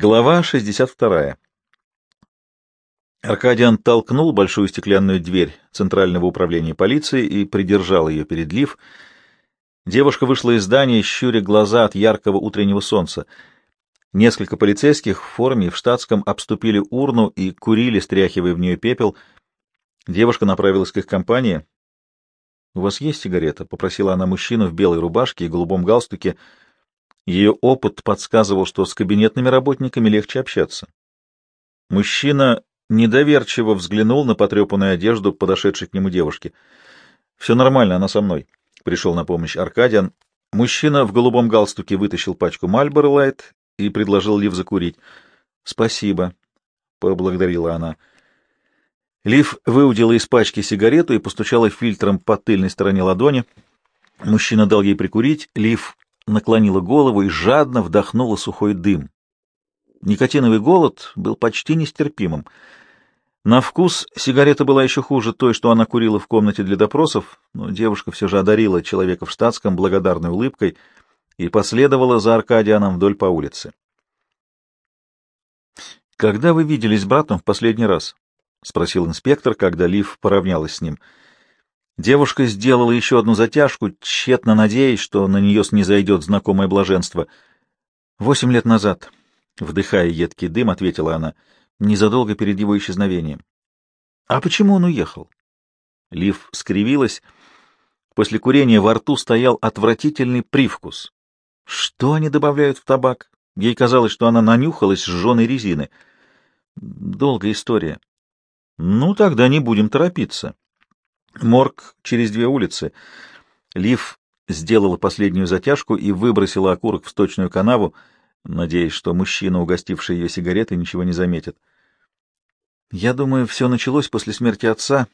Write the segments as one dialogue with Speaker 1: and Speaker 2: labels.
Speaker 1: Глава 62. Аркадиан толкнул большую стеклянную дверь Центрального управления полиции и придержал ее перед Лив. Девушка вышла из здания, щуря глаза от яркого утреннего солнца. Несколько полицейских в форме в штатском обступили урну и курили, стряхивая в нее пепел. Девушка направилась к их компании. — У вас есть сигарета? — попросила она мужчину в белой рубашке и голубом галстуке — ее опыт подсказывал, что с кабинетными работниками легче общаться. Мужчина недоверчиво взглянул на потрепанную одежду подошедшей к нему девушки. «Все нормально, она со мной», — пришел на помощь Аркадиан. Мужчина в голубом галстуке вытащил пачку Мальборо Лайт и предложил Лив закурить. «Спасибо», — поблагодарила она. Лив выудила из пачки сигарету и постучала фильтром по тыльной стороне ладони. Мужчина дал ей прикурить. Лив наклонила голову и жадно вдохнула сухой дым. Никотиновый голод был почти нестерпимым. На вкус сигарета была еще хуже той, что она курила в комнате для допросов, но девушка все же одарила человека в штатском благодарной улыбкой и последовала за Аркадианом вдоль по улице. «Когда вы виделись с братом в последний раз?» — спросил инспектор, когда Лив поравнялась с ним — Девушка сделала еще одну затяжку, тщетно надеясь, что на нее снизойдет знакомое блаженство. «Восемь лет назад», — вдыхая едкий дым, ответила она, незадолго перед его исчезновением. «А почему он уехал?» Лив скривилась. После курения во рту стоял отвратительный привкус. Что они добавляют в табак? Ей казалось, что она нанюхалась сжженной резины. Долгая история. Ну, тогда не будем торопиться. Морг через две улицы. Лив сделала последнюю затяжку и выбросила окурок в сточную канаву, надеясь, что мужчина, угостивший ее сигаретой, ничего не заметит. «Я думаю, все началось после смерти отца.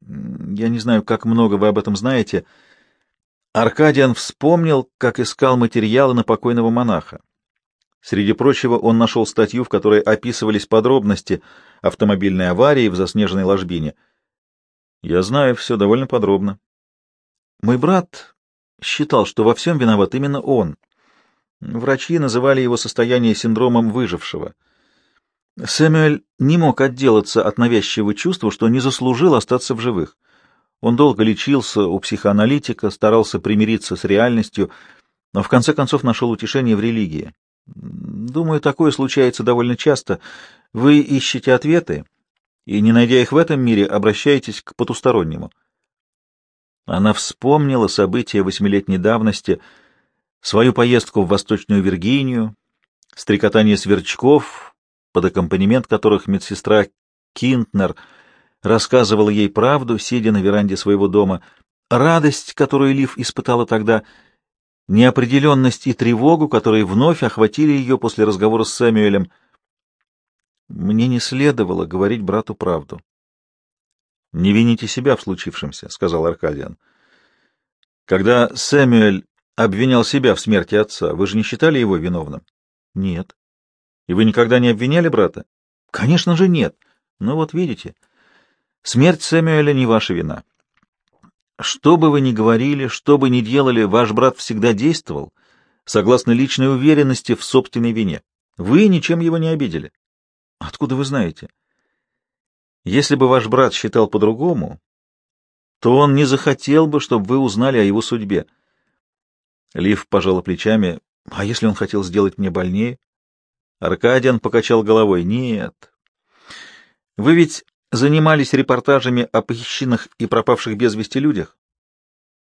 Speaker 1: Я не знаю, как много вы об этом знаете. Аркадиан вспомнил, как искал материалы на покойного монаха. Среди прочего, он нашел статью, в которой описывались подробности автомобильной аварии в заснеженной ложбине — я знаю все довольно подробно. Мой брат считал, что во всем виноват именно он. Врачи называли его состояние синдромом выжившего. Сэмюэль не мог отделаться от навязчивого чувства, что не заслужил остаться в живых. Он долго лечился у психоаналитика, старался примириться с реальностью, но в конце концов нашел утешение в религии. Думаю, такое случается довольно часто. Вы ищете ответы, и, не найдя их в этом мире, обращаетесь к потустороннему. Она вспомнила события восьмилетней давности, свою поездку в Восточную Виргинию, стрекотание сверчков, под аккомпанемент которых медсестра Кинтнер рассказывала ей правду, сидя на веранде своего дома, радость, которую Лив испытала тогда, неопределенность и тревогу, которые вновь охватили ее после разговора с Сэмюэлем — мне не следовало говорить брату правду. — Не вините себя в случившемся, — сказал Аркадиан. — Когда Сэмюэль обвинял себя в смерти отца, вы же не считали его виновным? — Нет. — И вы никогда не обвиняли брата? — Конечно же нет. Ну вот видите, смерть Сэмюэля не ваша вина. Что бы вы ни говорили, что бы ни делали, ваш брат всегда действовал согласно личной уверенности в собственной вине. Вы ничем его не обидели. Откуда вы знаете? Если бы ваш брат считал по-другому, то он не захотел бы, чтобы вы узнали о его судьбе. Лив пожала плечами. А если он хотел сделать мне больнее? Аркадиан покачал головой. Нет. Вы ведь занимались репортажами о похищенных и пропавших без вести людях?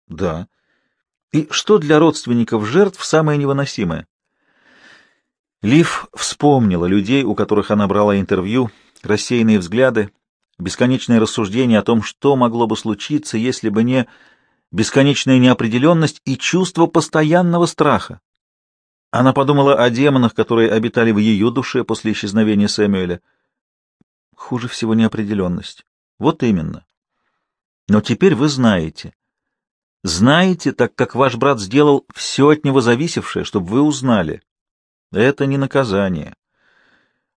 Speaker 1: Да. И что для родственников жертв самое невыносимое? Лив вспомнила людей, у которых она брала интервью, рассеянные взгляды, бесконечное рассуждение о том, что могло бы случиться, если бы не бесконечная неопределенность и чувство постоянного страха. Она подумала о демонах, которые обитали в ее душе после исчезновения Сэмюэля. Хуже всего неопределенность. Вот именно. Но теперь вы знаете. Знаете, так как ваш брат сделал все от него зависевшее, чтобы вы узнали. Это не наказание.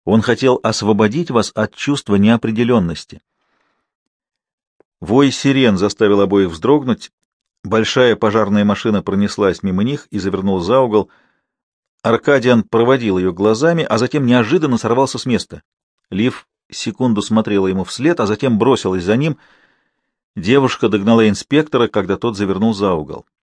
Speaker 1: Он хотел освободить вас от чувства неопределенности. Вой сирен заставил обоих вздрогнуть. Большая пожарная машина пронеслась мимо них и завернула за угол. Аркадиан проводил ее глазами, а затем неожиданно сорвался с места. Лив секунду смотрела ему вслед, а затем бросилась за ним. Девушка догнала инспектора, когда тот завернул за угол.